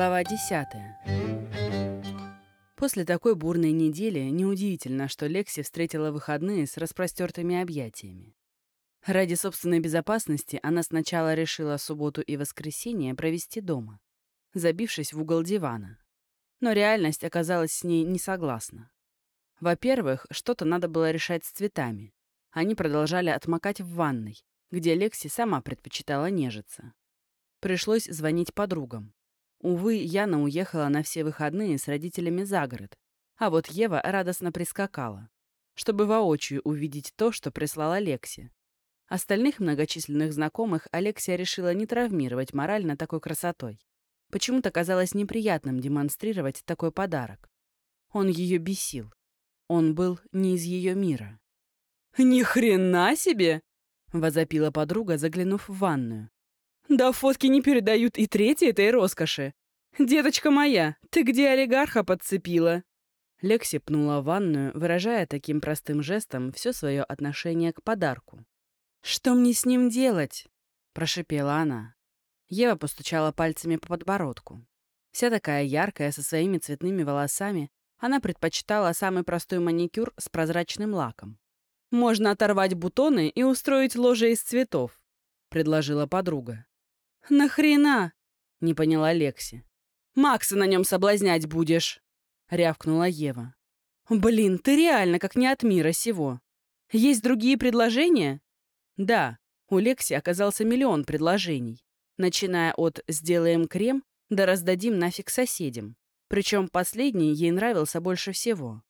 Глава 10. После такой бурной недели неудивительно, что Лекси встретила выходные с распростертыми объятиями. Ради собственной безопасности она сначала решила субботу и воскресенье провести дома, забившись в угол дивана. Но реальность оказалась с ней не согласна. Во-первых, что-то надо было решать с цветами. Они продолжали отмокать в ванной, где Лекси сама предпочитала нежиться. Пришлось звонить подругам. Увы, Яна уехала на все выходные с родителями за город, а вот Ева радостно прискакала, чтобы воочию увидеть то, что прислала Лекси. Остальных многочисленных знакомых Алексия решила не травмировать морально такой красотой. Почему-то казалось неприятным демонстрировать такой подарок. Он ее бесил. Он был не из ее мира. «Ни хрена себе!» — возопила подруга, заглянув в ванную. Да фотки не передают и трети этой роскоши. Деточка моя, ты где олигарха подцепила?» Лекси пнула ванную, выражая таким простым жестом все свое отношение к подарку. «Что мне с ним делать?» — прошипела она. Ева постучала пальцами по подбородку. Вся такая яркая, со своими цветными волосами, она предпочитала самый простой маникюр с прозрачным лаком. «Можно оторвать бутоны и устроить ложе из цветов», — предложила подруга. «Нахрена?» — не поняла Лекси. «Макса на нем соблазнять будешь!» — рявкнула Ева. «Блин, ты реально как не от мира сего. Есть другие предложения?» Да, у Лекси оказался миллион предложений, начиная от «сделаем крем» до «раздадим нафиг соседям». Причем последний ей нравился больше всего.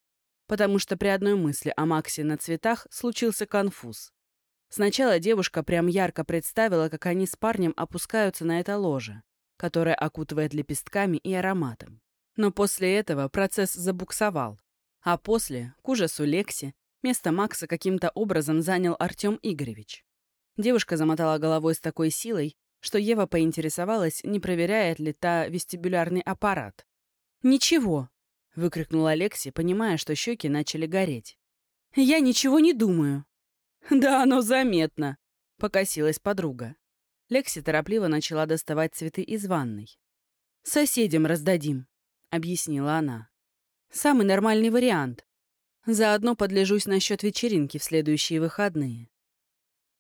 Потому что при одной мысли о Максе на цветах случился конфуз. Сначала девушка прям ярко представила, как они с парнем опускаются на это ложе, которое окутывает лепестками и ароматом. Но после этого процесс забуксовал. А после, к ужасу Лекси, место Макса каким-то образом занял Артем Игоревич. Девушка замотала головой с такой силой, что Ева поинтересовалась, не проверяет ли та вестибулярный аппарат. «Ничего!» — выкрикнула Лекси, понимая, что щеки начали гореть. «Я ничего не думаю!» «Да оно заметно», — покосилась подруга. Лекси торопливо начала доставать цветы из ванной. «Соседям раздадим», — объяснила она. «Самый нормальный вариант. Заодно подлежусь насчет вечеринки в следующие выходные».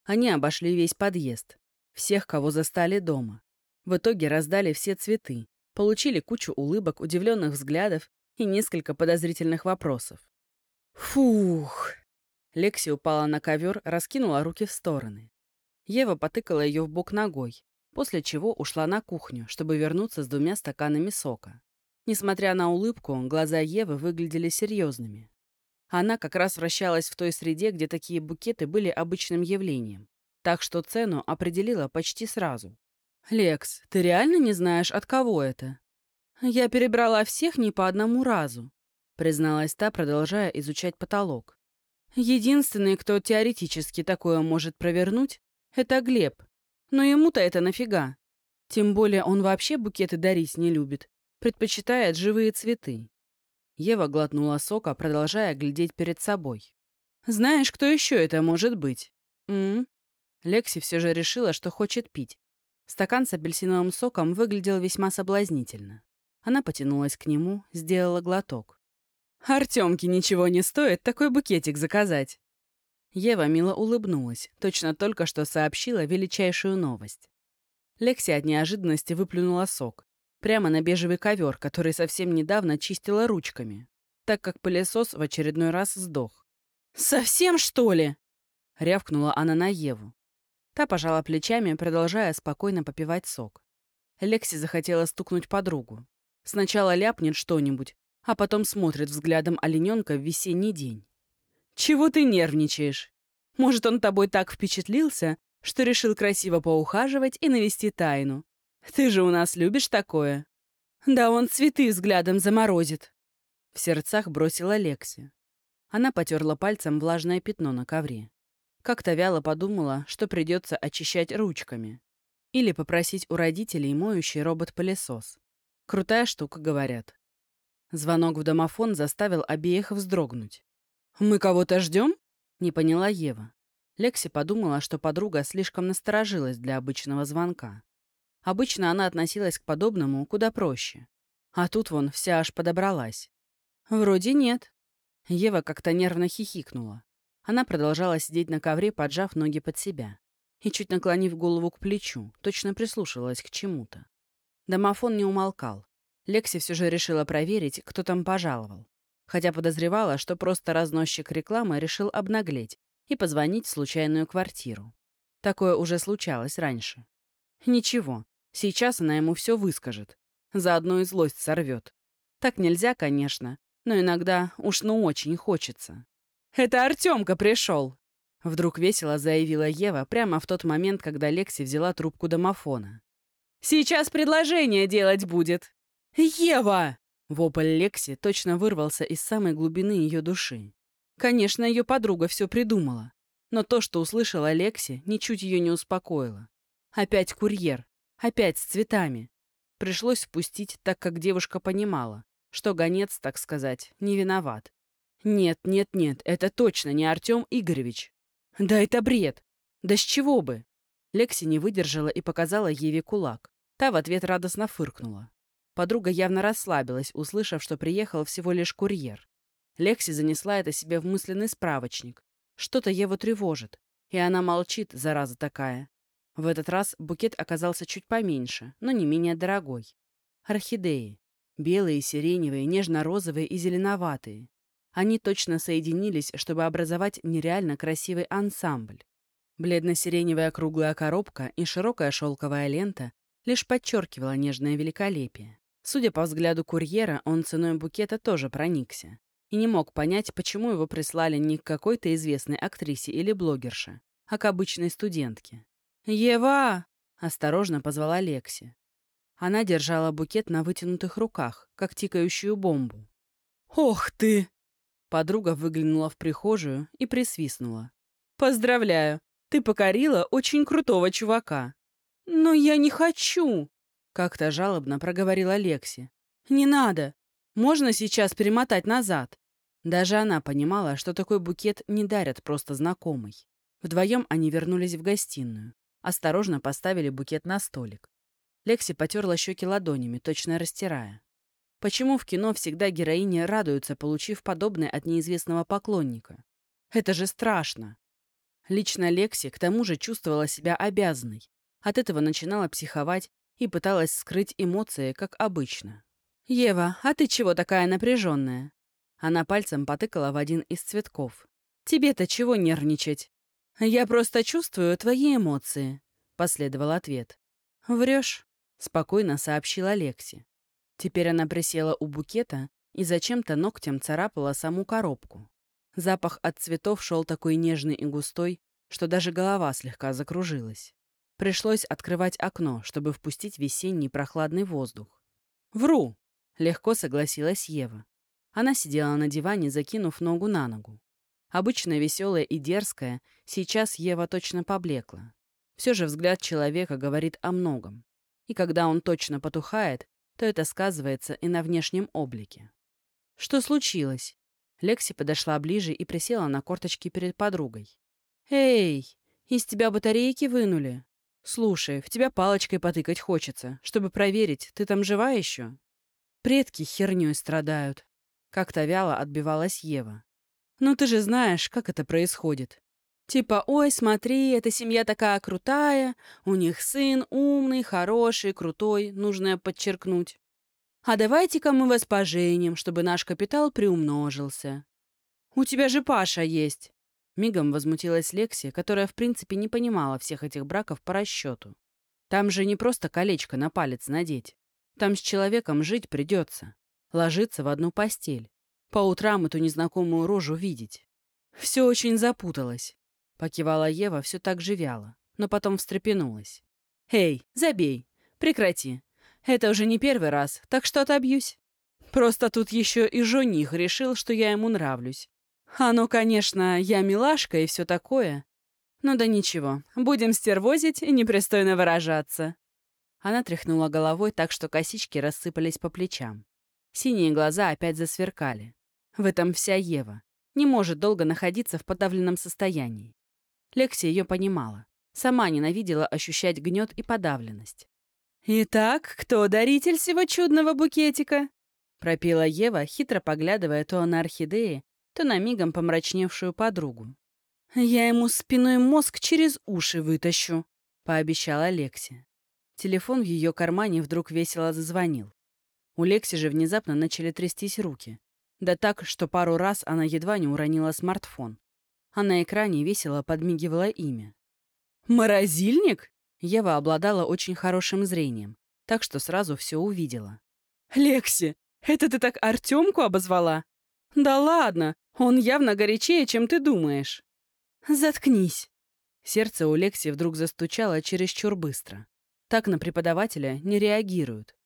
Они обошли весь подъезд, всех, кого застали дома. В итоге раздали все цветы, получили кучу улыбок, удивленных взглядов и несколько подозрительных вопросов. «Фух!» Лекси упала на ковер, раскинула руки в стороны. Ева потыкала ее в бок ногой, после чего ушла на кухню, чтобы вернуться с двумя стаканами сока. Несмотря на улыбку, глаза Евы выглядели серьезными. Она как раз вращалась в той среде, где такие букеты были обычным явлением, так что цену определила почти сразу. «Лекс, ты реально не знаешь, от кого это?» «Я перебрала всех не по одному разу», призналась та, продолжая изучать потолок. Единственный, кто теоретически такое может провернуть, это Глеб. Но ему-то это нафига? Тем более он вообще букеты дарить не любит, предпочитает живые цветы. Ева глотнула сока, продолжая глядеть перед собой. «Знаешь, кто еще это может быть?» «М?», Лекси все же решила, что хочет пить. Стакан с апельсиновым соком выглядел весьма соблазнительно. Она потянулась к нему, сделала глоток. Артемке ничего не стоит такой букетик заказать. Ева мило улыбнулась, точно только что сообщила величайшую новость. Лекси от неожиданности выплюнула сок. Прямо на бежевый ковер, который совсем недавно чистила ручками, так как пылесос в очередной раз сдох. «Совсем, что ли?» — рявкнула она на Еву. Та пожала плечами, продолжая спокойно попивать сок. Лекси захотела стукнуть подругу. Сначала ляпнет что-нибудь, а потом смотрит взглядом олененка в весенний день. «Чего ты нервничаешь? Может, он тобой так впечатлился, что решил красиво поухаживать и навести тайну? Ты же у нас любишь такое?» «Да он цветы взглядом заморозит», — в сердцах бросила Лекси. Она потерла пальцем влажное пятно на ковре. Как-то вяло подумала, что придется очищать ручками. Или попросить у родителей моющий робот-пылесос. Крутая штука, говорят. Звонок в домофон заставил обеих вздрогнуть. «Мы кого-то ждем?» — не поняла Ева. Лекси подумала, что подруга слишком насторожилась для обычного звонка. Обычно она относилась к подобному куда проще. А тут вон вся аж подобралась. Вроде нет. Ева как-то нервно хихикнула. Она продолжала сидеть на ковре, поджав ноги под себя. И чуть наклонив голову к плечу, точно прислушивалась к чему-то. Домофон не умолкал. Лекси все же решила проверить, кто там пожаловал. Хотя подозревала, что просто разносчик рекламы решил обнаглеть и позвонить в случайную квартиру. Такое уже случалось раньше. Ничего, сейчас она ему все выскажет. Заодно и злость сорвет. Так нельзя, конечно, но иногда уж ну очень хочется. «Это Артемка пришел!» Вдруг весело заявила Ева прямо в тот момент, когда Лекси взяла трубку домофона. «Сейчас предложение делать будет!» «Ева!» Вопль Лекси точно вырвался из самой глубины ее души. Конечно, ее подруга все придумала. Но то, что услышала Лекси, ничуть ее не успокоило. Опять курьер. Опять с цветами. Пришлось впустить, так как девушка понимала, что гонец, так сказать, не виноват. Нет, нет, нет, это точно не Артем Игоревич. Да это бред. Да с чего бы? Лекси не выдержала и показала Еве кулак. Та в ответ радостно фыркнула. Подруга явно расслабилась, услышав, что приехал всего лишь курьер. Лекси занесла это себе в мысленный справочник. Что-то Еву тревожит, и она молчит, зараза такая. В этот раз букет оказался чуть поменьше, но не менее дорогой. Орхидеи. Белые, сиреневые, нежно-розовые и зеленоватые. Они точно соединились, чтобы образовать нереально красивый ансамбль. Бледно-сиреневая круглая коробка и широкая шелковая лента лишь подчеркивала нежное великолепие. Судя по взгляду курьера, он ценой букета тоже проникся. И не мог понять, почему его прислали не к какой-то известной актрисе или блогерше, а к обычной студентке. «Ева!» — осторожно позвала Лекси. Она держала букет на вытянутых руках, как тикающую бомбу. «Ох ты!» Подруга выглянула в прихожую и присвистнула. «Поздравляю! Ты покорила очень крутого чувака!» «Но я не хочу!» Как-то жалобно проговорила Лекси. «Не надо! Можно сейчас перемотать назад!» Даже она понимала, что такой букет не дарят просто знакомый. Вдвоем они вернулись в гостиную. Осторожно поставили букет на столик. Лекси потерла щеки ладонями, точно растирая. Почему в кино всегда героини радуются, получив подобное от неизвестного поклонника? Это же страшно. Лично Лекси к тому же чувствовала себя обязанной. От этого начинала психовать и пыталась скрыть эмоции, как обычно. «Ева, а ты чего такая напряженная?» Она пальцем потыкала в один из цветков. «Тебе-то чего нервничать?» «Я просто чувствую твои эмоции», — последовал ответ. «Врешь», — спокойно сообщила Лекси. Теперь она присела у букета и зачем-то ногтем царапала саму коробку. Запах от цветов шел такой нежный и густой, что даже голова слегка закружилась. Пришлось открывать окно, чтобы впустить весенний прохладный воздух. «Вру!» — легко согласилась Ева. Она сидела на диване, закинув ногу на ногу. Обычно веселая и дерзкая, сейчас Ева точно поблекла. Все же взгляд человека говорит о многом. И когда он точно потухает, то это сказывается и на внешнем облике. «Что случилось?» Лекси подошла ближе и присела на корточки перед подругой. «Эй, из тебя батарейки вынули? Слушай, в тебя палочкой потыкать хочется, чтобы проверить, ты там жива еще?» «Предки херней страдают», — как-то вяло отбивалась Ева. Ну ты же знаешь, как это происходит. Типа, ой, смотри, эта семья такая крутая, у них сын умный, хороший, крутой, нужно подчеркнуть. А давайте-ка мы вас поженим, чтобы наш капитал приумножился. У тебя же Паша есть. Мигом возмутилась Лекси, которая в принципе не понимала всех этих браков по расчету. Там же не просто колечко на палец надеть. Там с человеком жить придется. Ложиться в одну постель. По утрам эту незнакомую рожу видеть. Все очень запуталось. Покивала Ева все так же вяло, но потом встрепенулась. «Эй, забей! Прекрати! Это уже не первый раз, так что отобьюсь. Просто тут еще и жених решил, что я ему нравлюсь. А ну, конечно, я милашка и все такое. Ну да ничего, будем стервозить и непристойно выражаться». Она тряхнула головой так, что косички рассыпались по плечам. Синие глаза опять засверкали. В этом вся Ева. Не может долго находиться в подавленном состоянии. Лекси ее понимала. Сама ненавидела ощущать гнет и подавленность. «Итак, кто даритель всего чудного букетика?» пропела Ева, хитро поглядывая то на орхидеи, то на мигом помрачневшую подругу. «Я ему спиной мозг через уши вытащу», — пообещала Лекси. Телефон в ее кармане вдруг весело зазвонил. У Лекси же внезапно начали трястись руки. Да так, что пару раз она едва не уронила смартфон. А на экране весело подмигивало имя. «Морозильник?» Ева обладала очень хорошим зрением, так что сразу все увидела. «Лекси, это ты так Артемку обозвала? Да ладно, он явно горячее, чем ты думаешь». «Заткнись». Сердце у Лекси вдруг застучало чересчур быстро. Так на преподавателя не реагируют.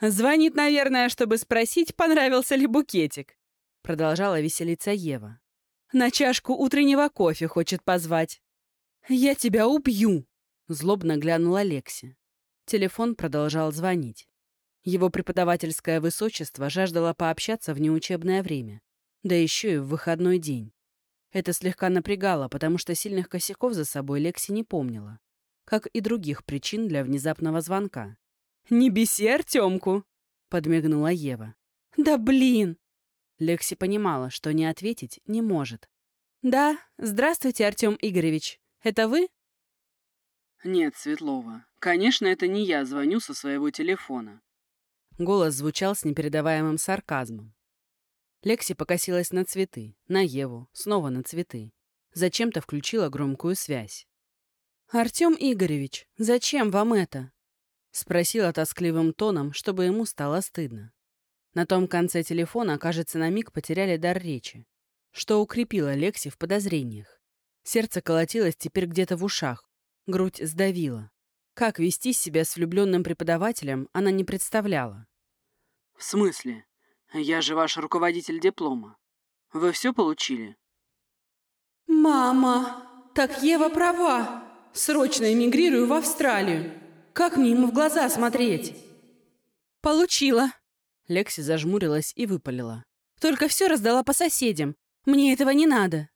«Звонит, наверное, чтобы спросить, понравился ли букетик», продолжала веселиться Ева. «На чашку утреннего кофе хочет позвать». «Я тебя убью!» злобно глянула Лекси. Телефон продолжал звонить. Его преподавательское высочество жаждало пообщаться в неучебное время, да еще и в выходной день. Это слегка напрягало, потому что сильных косяков за собой Лекси не помнила, как и других причин для внезапного звонка. «Не беси Артемку!» — подмигнула Ева. «Да блин!» Лекси понимала, что не ответить не может. «Да, здравствуйте, Артем Игоревич. Это вы?» «Нет, Светлова. Конечно, это не я звоню со своего телефона». Голос звучал с непередаваемым сарказмом. Лекси покосилась на цветы, на Еву, снова на цветы. Зачем-то включила громкую связь. «Артем Игоревич, зачем вам это?» Спросила тоскливым тоном, чтобы ему стало стыдно. На том конце телефона, кажется, на миг потеряли дар речи, что укрепило Лекси в подозрениях. Сердце колотилось теперь где-то в ушах, грудь сдавила. Как вести себя с влюбленным преподавателем, она не представляла. «В смысле? Я же ваш руководитель диплома. Вы все получили?» «Мама, так Ева права. Срочно эмигрирую в Австралию. Как мне ему в глаза смотреть?» «Получила!» Лекси зажмурилась и выпалила. «Только все раздала по соседям. Мне этого не надо!»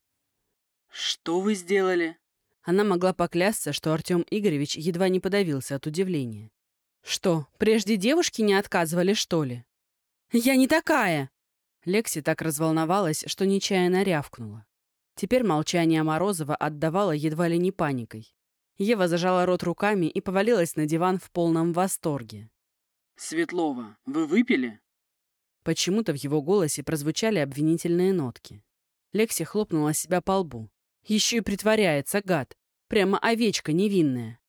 «Что вы сделали?» Она могла поклясться, что Артем Игоревич едва не подавился от удивления. «Что, прежде девушки не отказывали, что ли?» «Я не такая!» Лекси так разволновалась, что нечаянно рявкнула. Теперь молчание Морозова отдавало едва ли не паникой. Ева зажала рот руками и повалилась на диван в полном восторге. «Светлова, вы выпили?» Почему-то в его голосе прозвучали обвинительные нотки. Лекси хлопнула себя по лбу. Еще и притворяется, гад. Прямо овечка невинная.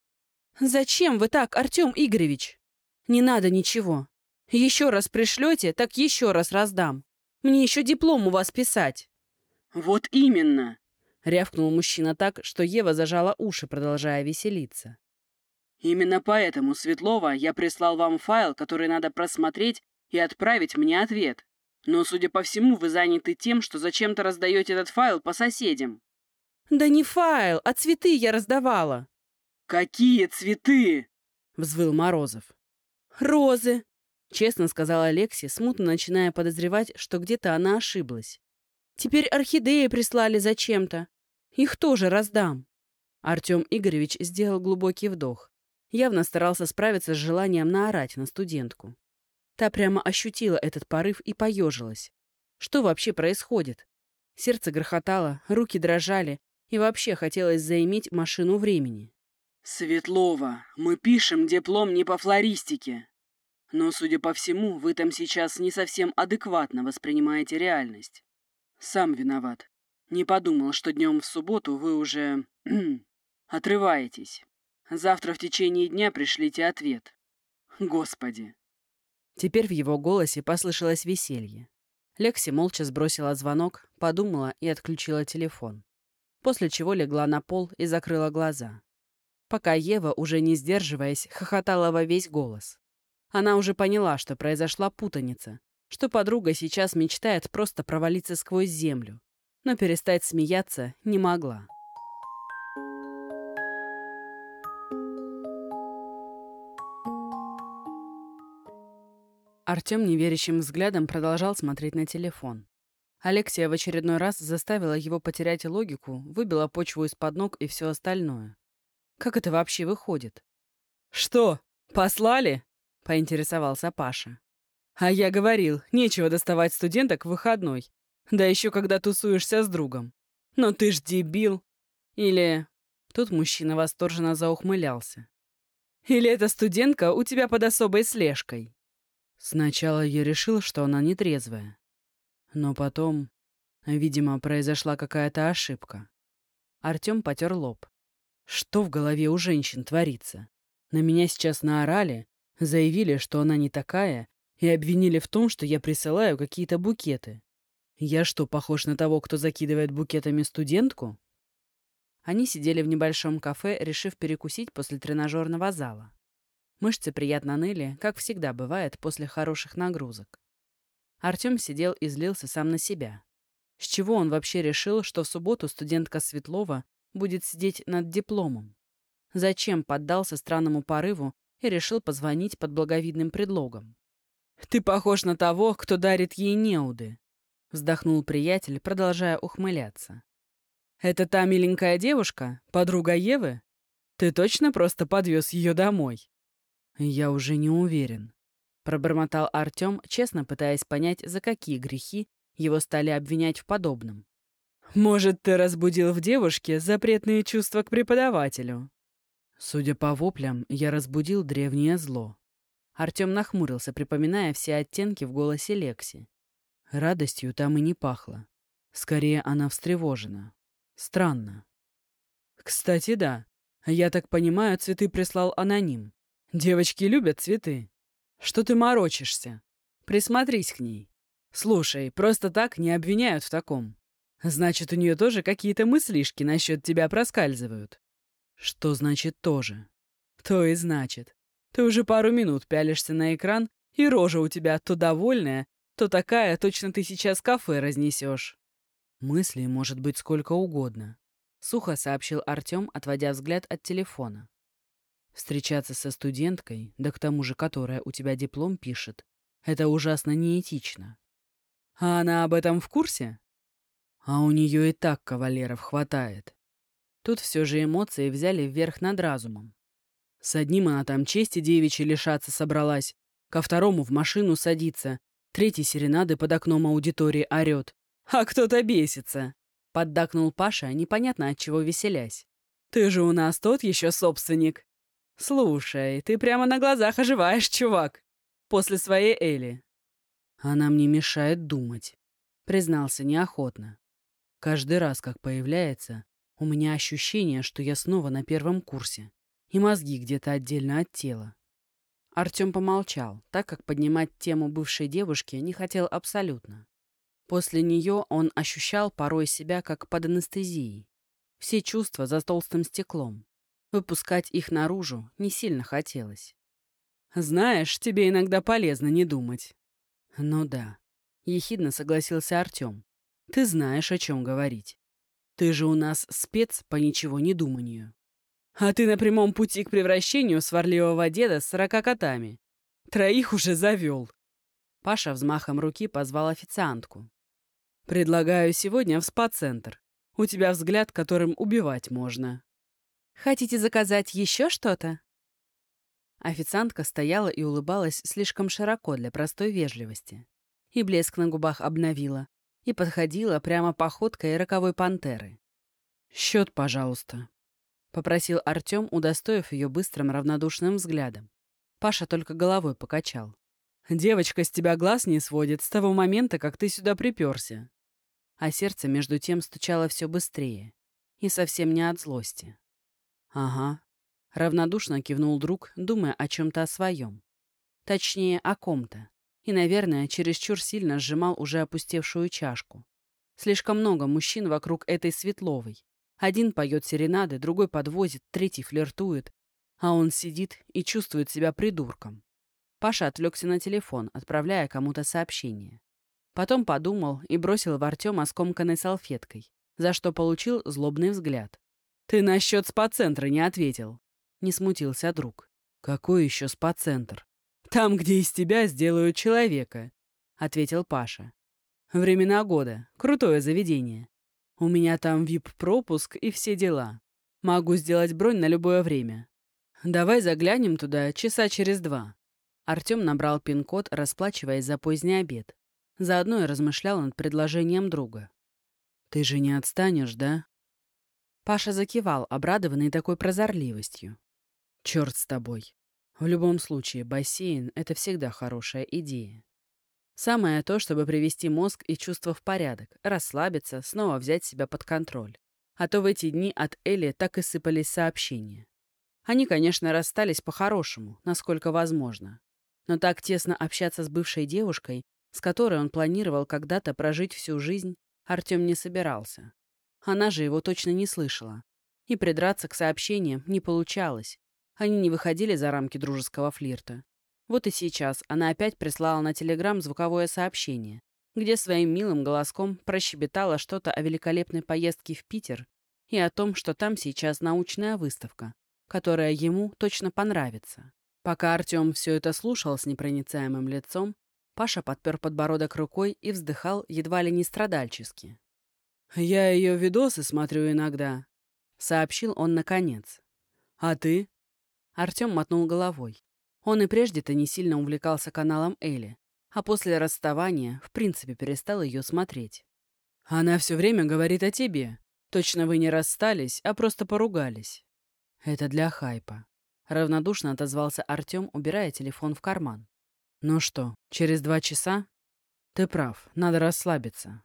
«Зачем вы так, Артем Игоревич?» «Не надо ничего. Еще раз пришлете, так еще раз раздам. Мне еще диплом у вас писать». «Вот именно!» — рявкнул мужчина так, что Ева зажала уши, продолжая веселиться. «Именно поэтому, Светлова, я прислал вам файл, который надо просмотреть и отправить мне ответ. Но, судя по всему, вы заняты тем, что зачем-то раздаете этот файл по соседям». «Да не файл, а цветы я раздавала». «Какие цветы?» — взвыл Морозов. «Розы», — честно сказала Алекси, смутно начиная подозревать, что где-то она ошиблась. Теперь орхидеи прислали зачем-то. Их тоже раздам. Артем Игоревич сделал глубокий вдох. Явно старался справиться с желанием наорать на студентку. Та прямо ощутила этот порыв и поежилась. Что вообще происходит? Сердце грохотало, руки дрожали, и вообще хотелось заиметь машину времени. «Светлова, мы пишем диплом не по флористике. Но, судя по всему, вы там сейчас не совсем адекватно воспринимаете реальность. Сам виноват. Не подумал, что днем в субботу вы уже... отрываетесь. Завтра в течение дня пришлите ответ. Господи. Теперь в его голосе послышалось веселье. Лекси молча сбросила звонок, подумала и отключила телефон. После чего легла на пол и закрыла глаза. Пока Ева, уже не сдерживаясь, хохотала во весь голос. Она уже поняла, что произошла путаница, что подруга сейчас мечтает просто провалиться сквозь землю, но перестать смеяться не могла. Артем неверящим взглядом продолжал смотреть на телефон. Алексия в очередной раз заставила его потерять логику, выбила почву из-под ног и все остальное. Как это вообще выходит? «Что? «Послали?» — поинтересовался Паша. «А я говорил, нечего доставать студенток в выходной. Да еще когда тусуешься с другом. Но ты ж дебил. Или...» Тут мужчина восторженно заухмылялся. «Или эта студентка у тебя под особой слежкой?» Сначала я решил, что она нетрезвая. Но потом, видимо, произошла какая-то ошибка. Артем потер лоб. Что в голове у женщин творится? На меня сейчас наорали, заявили, что она не такая, и обвинили в том, что я присылаю какие-то букеты. Я что, похож на того, кто закидывает букетами студентку? Они сидели в небольшом кафе, решив перекусить после тренажерного зала. Мышцы приятно ныли, как всегда бывает после хороших нагрузок. Артем сидел и злился сам на себя. С чего он вообще решил, что в субботу студентка Светлова будет сидеть над дипломом? Зачем поддался странному порыву и решил позвонить под благовидным предлогом? «Ты похож на того, кто дарит ей неуды», — вздохнул приятель, продолжая ухмыляться. «Это та миленькая девушка, подруга Евы? Ты точно просто подвез ее домой?» «Я уже не уверен», — пробормотал Артем, честно пытаясь понять, за какие грехи его стали обвинять в подобном. «Может, ты разбудил в девушке запретные чувства к преподавателю?» Судя по воплям, я разбудил древнее зло. Артем нахмурился, припоминая все оттенки в голосе Лекси. Радостью там и не пахло. Скорее, она встревожена. Странно. «Кстати, да. Я так понимаю, цветы прислал аноним. Девочки любят цветы. Что ты морочишься? Присмотрись к ней. Слушай, просто так не обвиняют в таком. Значит, у нее тоже какие-то мыслишки насчет тебя проскальзывают. Что значит тоже? То и значит. Ты уже пару минут пялишься на экран, и рожа у тебя то довольная, то такая, точно ты сейчас кафе разнесешь. Мыслей может быть сколько угодно. Сухо сообщил Артем, отводя взгляд от телефона. Встречаться со студенткой, да к тому же которая у тебя диплом пишет, это ужасно неэтично. А она об этом в курсе? А у нее и так кавалеров хватает. Тут все же эмоции взяли вверх над разумом. С одним она там чести девичьей лишаться собралась, ко второму в машину садится, третий серенады под окном аудитории орет. «А кто-то бесится!» — поддакнул Паша, непонятно от чего веселясь. «Ты же у нас тот еще собственник!» «Слушай, ты прямо на глазах оживаешь, чувак. После своей Эли». «Она мне мешает думать», — признался неохотно. «Каждый раз, как появляется, у меня ощущение, что я снова на первом курсе, и мозги где-то отдельно от тела». Артем помолчал, так как поднимать тему бывшей девушки не хотел абсолютно. После нее он ощущал порой себя как под анестезией. Все чувства за толстым стеклом. Выпускать их наружу не сильно хотелось. «Знаешь, тебе иногда полезно не думать». «Ну да», — ехидно согласился Артем. «Ты знаешь, о чем говорить. Ты же у нас спец по ничего не думанию. А ты на прямом пути к превращению сварливого деда с сорока котами. Троих уже завел». Паша взмахом руки позвал официантку. «Предлагаю сегодня в спа-центр. У тебя взгляд, которым убивать можно». Хотите заказать еще что-то?» Официантка стояла и улыбалась слишком широко для простой вежливости. И блеск на губах обновила, и подходила прямо походкой роковой пантеры. «Счет, пожалуйста», — попросил Артем, удостоив ее быстрым равнодушным взглядом. Паша только головой покачал. «Девочка с тебя глаз не сводит с того момента, как ты сюда приперся». А сердце между тем стучало все быстрее. И совсем не от злости. «Ага», — равнодушно кивнул друг, думая о чем-то о своем. Точнее, о ком-то. И, наверное, чересчур сильно сжимал уже опустевшую чашку. Слишком много мужчин вокруг этой Светловой. Один поет серенады, другой подвозит, третий флиртует. А он сидит и чувствует себя придурком. Паша отвлекся на телефон, отправляя кому-то сообщение. Потом подумал и бросил в Артема скомканной салфеткой, за что получил злобный взгляд. «Ты насчет спа-центра не ответил», — не смутился друг. «Какой еще спа-центр?» «Там, где из тебя сделают человека», — ответил Паша. «Времена года. Крутое заведение. У меня там вип-пропуск и все дела. Могу сделать бронь на любое время. «Давай заглянем туда часа через два». Артем набрал пин-код, расплачиваясь за поздний обед. Заодно и размышлял над предложением друга. «Ты же не отстанешь, да?» Паша закивал, обрадованный такой прозорливостью. «Черт с тобой. В любом случае, бассейн — это всегда хорошая идея. Самое то, чтобы привести мозг и чувства в порядок, расслабиться, снова взять себя под контроль. А то в эти дни от Эли так и сыпались сообщения. Они, конечно, расстались по-хорошему, насколько возможно. Но так тесно общаться с бывшей девушкой, с которой он планировал когда-то прожить всю жизнь, Артем не собирался. Она же его точно не слышала. И придраться к сообщениям не получалось. Они не выходили за рамки дружеского флирта. Вот и сейчас она опять прислала на Телеграм звуковое сообщение, где своим милым голоском прощебетала что-то о великолепной поездке в Питер и о том, что там сейчас научная выставка, которая ему точно понравится. Пока Артем все это слушал с непроницаемым лицом, Паша подпер подбородок рукой и вздыхал едва ли не страдальчески. «Я ее видосы смотрю иногда», — сообщил он наконец. «А ты?» Артем мотнул головой. Он и прежде-то не сильно увлекался каналом Элли, а после расставания в принципе перестал ее смотреть. «Она все время говорит о тебе. Точно вы не расстались, а просто поругались». «Это для хайпа», — равнодушно отозвался Артем, убирая телефон в карман. «Ну что, через два часа?» «Ты прав, надо расслабиться.